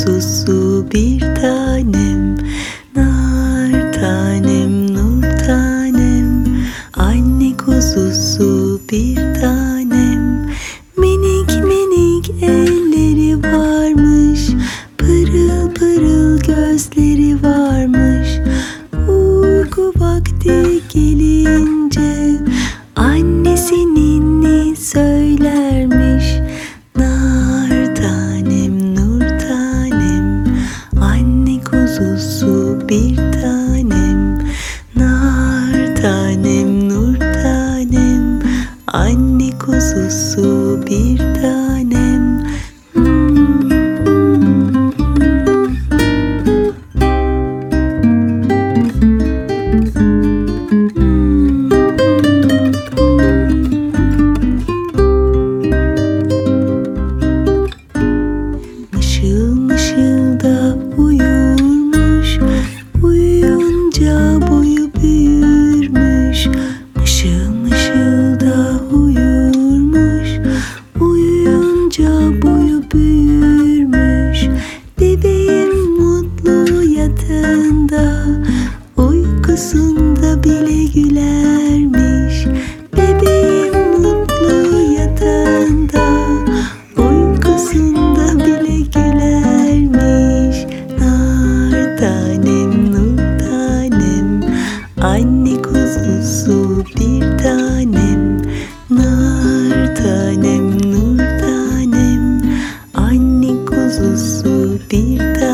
suslu bir tanem Nar tanem nur tanem. Anne kuzusu bir subir. Uykusunda bile gülermiş. Bebeğim mutlu yatağında. Uykusunda bile gülermiş. Nar tanem, nur tanem Anne kuzusu bir tanem. Nar tanem, nur tanem Anne kuzusu bir tanem.